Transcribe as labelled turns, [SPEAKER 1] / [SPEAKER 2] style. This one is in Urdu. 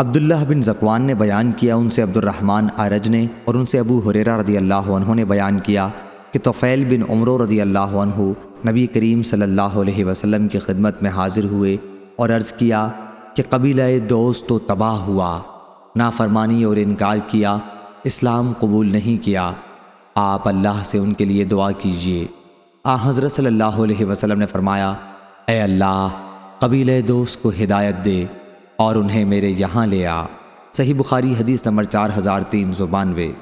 [SPEAKER 1] عبداللہ بن زکوان نے بیان کیا، ان سے عبد الرحمن ارج نے اور ان سے ابو حریرہ رضی اللہ عنہ نے بیان کیا کہ توفیل بن عمرو رضی اللہ عنہ نبی کریم صلی اللہ علیہ وسلم کی خدمت میں حاضر ہوئے اور عرض کیا کہ قبیلہ دوست تو تباہ ہوا، نافرمانی اور انکار کیا، اسلام قبول نہیں کیا۔ آپ اللہ سے ان کے لیے دعا کیجیے۔ آ حضرت صلی اللہ علیہ وسلم نے فرمایا، اے اللہ، قبیلہ دوست کو ہدایت دے۔ اور انہیں میرے یہاں لے آ۔ صحیح بخاری حدیث نمبر چار ہزار تین سو بانوے۔